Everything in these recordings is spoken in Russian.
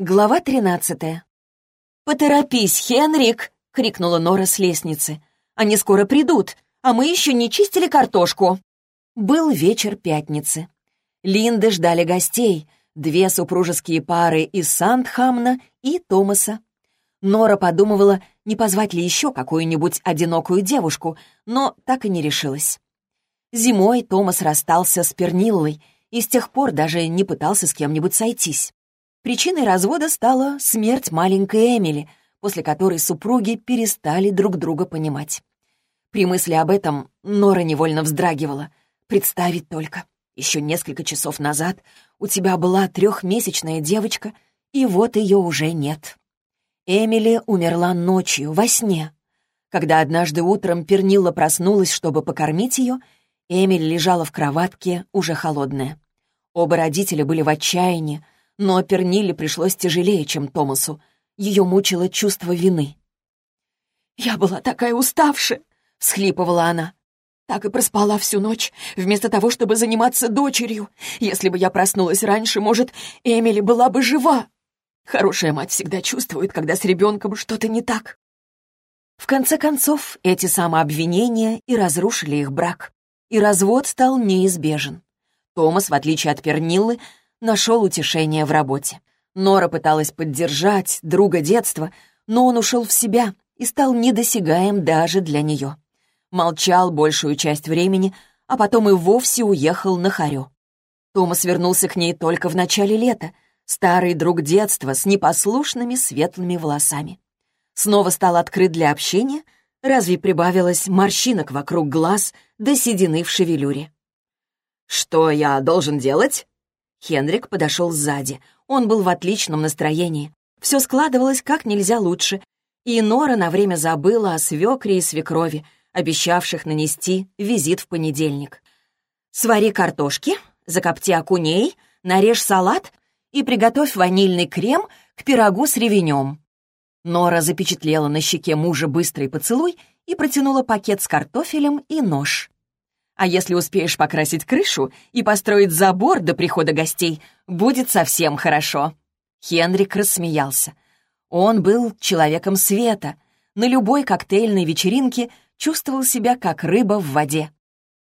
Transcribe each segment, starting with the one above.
Глава тринадцатая. «Поторопись, Хенрик!» — крикнула Нора с лестницы. «Они скоро придут, а мы еще не чистили картошку!» Был вечер пятницы. Линды ждали гостей, две супружеские пары из Сандхамна и Томаса. Нора подумывала, не позвать ли еще какую-нибудь одинокую девушку, но так и не решилась. Зимой Томас расстался с Перниллой и с тех пор даже не пытался с кем-нибудь сойтись. Причиной развода стала смерть маленькой Эмили, после которой супруги перестали друг друга понимать. При мысли об этом Нора невольно вздрагивала. Представить только. Еще несколько часов назад у тебя была трехмесячная девочка, и вот ее уже нет. Эмили умерла ночью, во сне. Когда однажды утром Пернилла проснулась, чтобы покормить ее, Эмили лежала в кроватке, уже холодная. Оба родителя были в отчаянии, но Перниле пришлось тяжелее, чем Томасу. Ее мучило чувство вины. «Я была такая уставшая!» — всхлипывала она. «Так и проспала всю ночь, вместо того, чтобы заниматься дочерью. Если бы я проснулась раньше, может, Эмили была бы жива. Хорошая мать всегда чувствует, когда с ребенком что-то не так». В конце концов, эти самообвинения и разрушили их брак. И развод стал неизбежен. Томас, в отличие от Перниллы, нашел утешение в работе. Нора пыталась поддержать друга детства, но он ушел в себя и стал недосягаем даже для нее. Молчал большую часть времени, а потом и вовсе уехал на Харю. Томас вернулся к ней только в начале лета, старый друг детства с непослушными светлыми волосами. Снова стал открыт для общения, разве прибавилось морщинок вокруг глаз до седины в шевелюре. «Что я должен делать?» Хенрик подошел сзади. Он был в отличном настроении. Все складывалось как нельзя лучше. И Нора на время забыла о свекре и свекрови, обещавших нанести визит в понедельник. «Свари картошки, закопти окуней, нарежь салат и приготовь ванильный крем к пирогу с ревенем». Нора запечатлела на щеке мужа быстрый поцелуй и протянула пакет с картофелем и нож. А если успеешь покрасить крышу и построить забор до прихода гостей, будет совсем хорошо». Хенрик рассмеялся. Он был человеком света. На любой коктейльной вечеринке чувствовал себя как рыба в воде.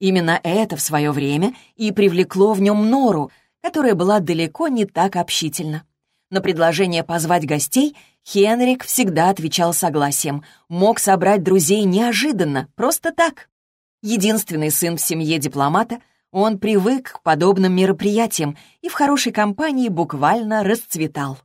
Именно это в свое время и привлекло в нем Нору, которая была далеко не так общительна. На предложение позвать гостей Хенрик всегда отвечал согласием, мог собрать друзей неожиданно, просто так. Единственный сын в семье дипломата, он привык к подобным мероприятиям и в хорошей компании буквально расцветал.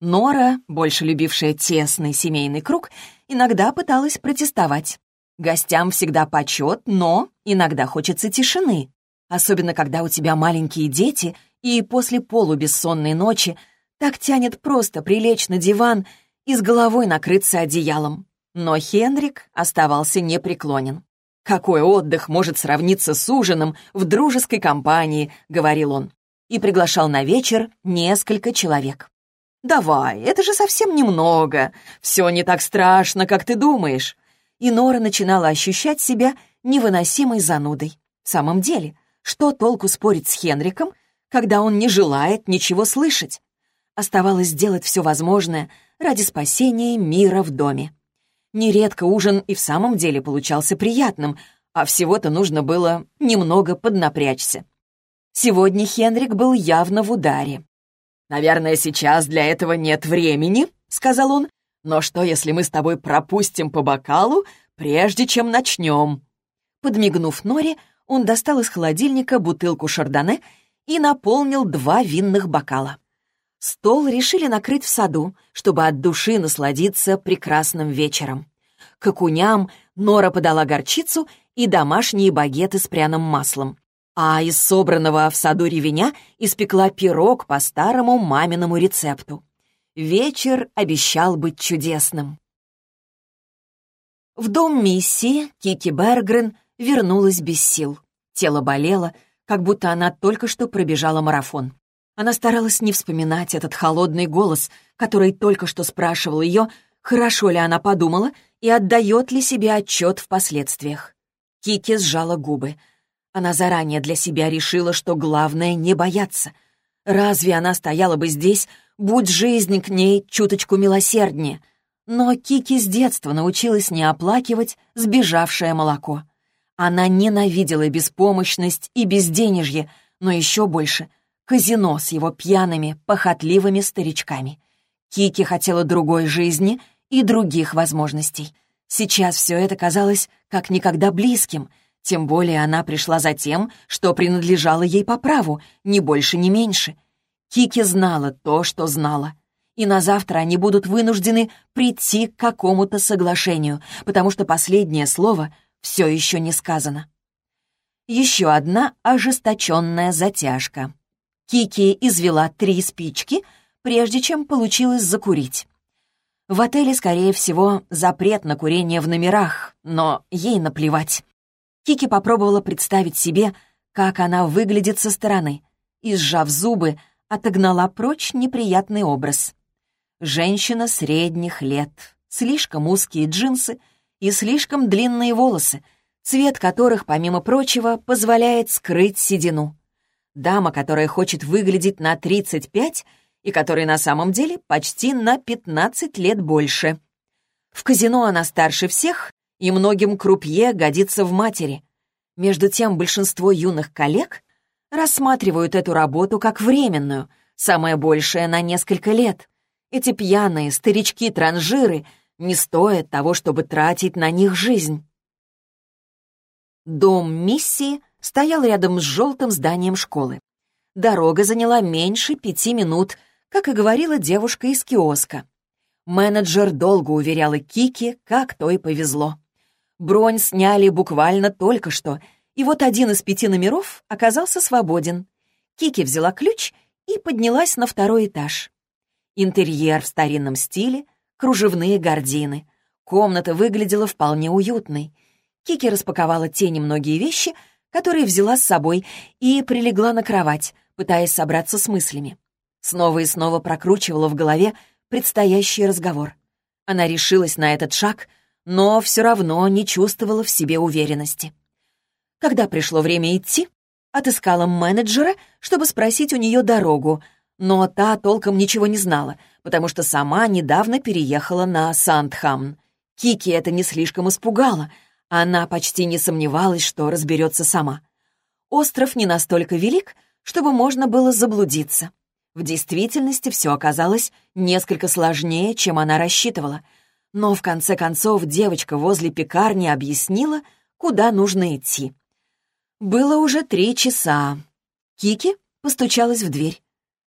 Нора, больше любившая тесный семейный круг, иногда пыталась протестовать. Гостям всегда почет, но иногда хочется тишины. Особенно, когда у тебя маленькие дети, и после полубессонной ночи так тянет просто прилечь на диван и с головой накрыться одеялом. Но Хенрик оставался непреклонен. «Какой отдых может сравниться с ужином в дружеской компании?» — говорил он. И приглашал на вечер несколько человек. «Давай, это же совсем немного. Все не так страшно, как ты думаешь». И Нора начинала ощущать себя невыносимой занудой. В самом деле, что толку спорить с Хенриком, когда он не желает ничего слышать? Оставалось сделать все возможное ради спасения мира в доме. Нередко ужин и в самом деле получался приятным, а всего-то нужно было немного поднапрячься. Сегодня Хенрик был явно в ударе. «Наверное, сейчас для этого нет времени», — сказал он. «Но что, если мы с тобой пропустим по бокалу, прежде чем начнем?» Подмигнув Норе, он достал из холодильника бутылку шардоне и наполнил два винных бокала. Стол решили накрыть в саду, чтобы от души насладиться прекрасным вечером. К окуням Нора подала горчицу и домашние багеты с пряным маслом. А из собранного в саду ревеня испекла пирог по старому маминому рецепту. Вечер обещал быть чудесным. В дом миссии Кики Бергрен вернулась без сил. Тело болело, как будто она только что пробежала марафон. Она старалась не вспоминать этот холодный голос, который только что спрашивал ее, хорошо ли она подумала и отдает ли себе отчет в последствиях. Кики сжала губы. Она заранее для себя решила, что главное — не бояться. Разве она стояла бы здесь, Будь жизнь к ней чуточку милосерднее. Но Кики с детства научилась не оплакивать сбежавшее молоко. Она ненавидела беспомощность и безденежье, но еще больше — казино с его пьяными, похотливыми старичками. Кики хотела другой жизни и других возможностей. Сейчас все это казалось как никогда близким, тем более она пришла за тем, что принадлежало ей по праву, ни больше, ни меньше. Кики знала то, что знала. И на завтра они будут вынуждены прийти к какому-то соглашению, потому что последнее слово все еще не сказано. Еще одна ожесточенная затяжка. Кики извела три спички, прежде чем получилось закурить. В отеле, скорее всего, запрет на курение в номерах, но ей наплевать. Кики попробовала представить себе, как она выглядит со стороны, и, сжав зубы, отогнала прочь неприятный образ. Женщина средних лет, слишком узкие джинсы и слишком длинные волосы, цвет которых, помимо прочего, позволяет скрыть седину. Дама, которая хочет выглядеть на 35 и которой на самом деле почти на 15 лет больше. В казино она старше всех, и многим крупье годится в матери. Между тем большинство юных коллег рассматривают эту работу как временную, самое большее на несколько лет. Эти пьяные старички-транжиры не стоят того, чтобы тратить на них жизнь. Дом миссии стоял рядом с желтым зданием школы. Дорога заняла меньше пяти минут, как и говорила девушка из киоска. Менеджер долго уверяла Кики, как то и повезло. Бронь сняли буквально только что, и вот один из пяти номеров оказался свободен. Кики взяла ключ и поднялась на второй этаж. Интерьер в старинном стиле, кружевные гардины. Комната выглядела вполне уютной. Кики распаковала те немногие вещи, которые взяла с собой, и прилегла на кровать, пытаясь собраться с мыслями. Снова и снова прокручивала в голове предстоящий разговор. Она решилась на этот шаг, но все равно не чувствовала в себе уверенности. Когда пришло время идти, отыскала менеджера, чтобы спросить у нее дорогу, но та толком ничего не знала, потому что сама недавно переехала на Сандхамн. Кики это не слишком испугало, она почти не сомневалась, что разберется сама. Остров не настолько велик, чтобы можно было заблудиться. В действительности все оказалось несколько сложнее, чем она рассчитывала. Но в конце концов девочка возле пекарни объяснила, куда нужно идти. Было уже три часа. Кики постучалась в дверь.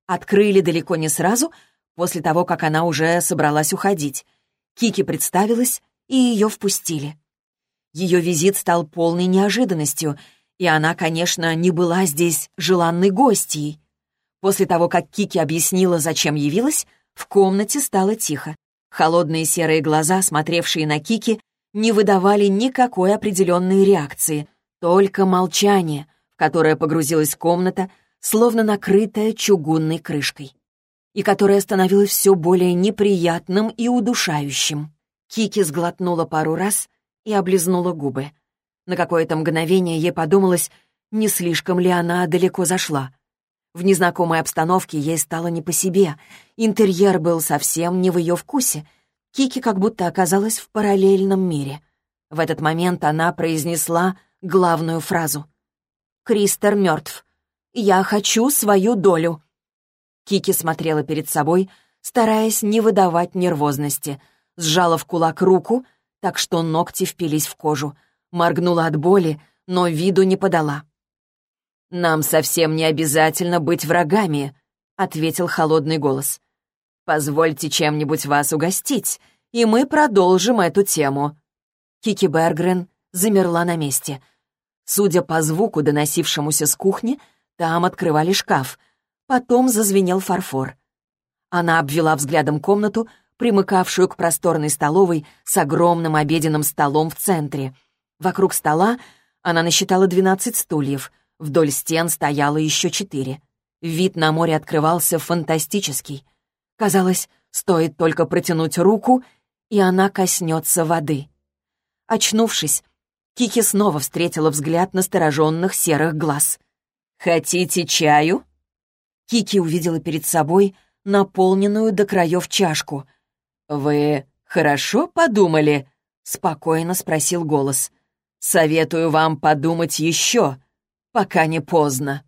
Открыли далеко не сразу, после того, как она уже собралась уходить. Кики представилась, и ее впустили. Ее визит стал полной неожиданностью, и она, конечно, не была здесь желанной гостьей. После того, как Кики объяснила, зачем явилась, в комнате стало тихо. Холодные серые глаза, смотревшие на Кики, не выдавали никакой определенной реакции — только молчание, в которое погрузилась комната, словно накрытая чугунной крышкой, и которое становилось все более неприятным и удушающим. Кики сглотнула пару раз и облизнула губы. На какое-то мгновение ей подумалось, не слишком ли она далеко зашла. В незнакомой обстановке ей стало не по себе. Интерьер был совсем не в ее вкусе. Кики как будто оказалась в параллельном мире. В этот момент она произнесла главную фразу. «Кристер мертв. Я хочу свою долю». Кики смотрела перед собой, стараясь не выдавать нервозности, сжала в кулак руку, так что ногти впились в кожу, моргнула от боли, но виду не подала. «Нам совсем не обязательно быть врагами», — ответил холодный голос. «Позвольте чем-нибудь вас угостить, и мы продолжим эту тему». Кики Бергрен замерла на месте — Судя по звуку, доносившемуся с кухни, там открывали шкаф. Потом зазвенел фарфор. Она обвела взглядом комнату, примыкавшую к просторной столовой с огромным обеденным столом в центре. Вокруг стола она насчитала 12 стульев, вдоль стен стояло еще четыре. Вид на море открывался фантастический. Казалось, стоит только протянуть руку, и она коснется воды. Очнувшись, Кики снова встретила взгляд настороженных серых глаз. «Хотите чаю?» Кики увидела перед собой наполненную до краев чашку. «Вы хорошо подумали?» — спокойно спросил голос. «Советую вам подумать еще, пока не поздно».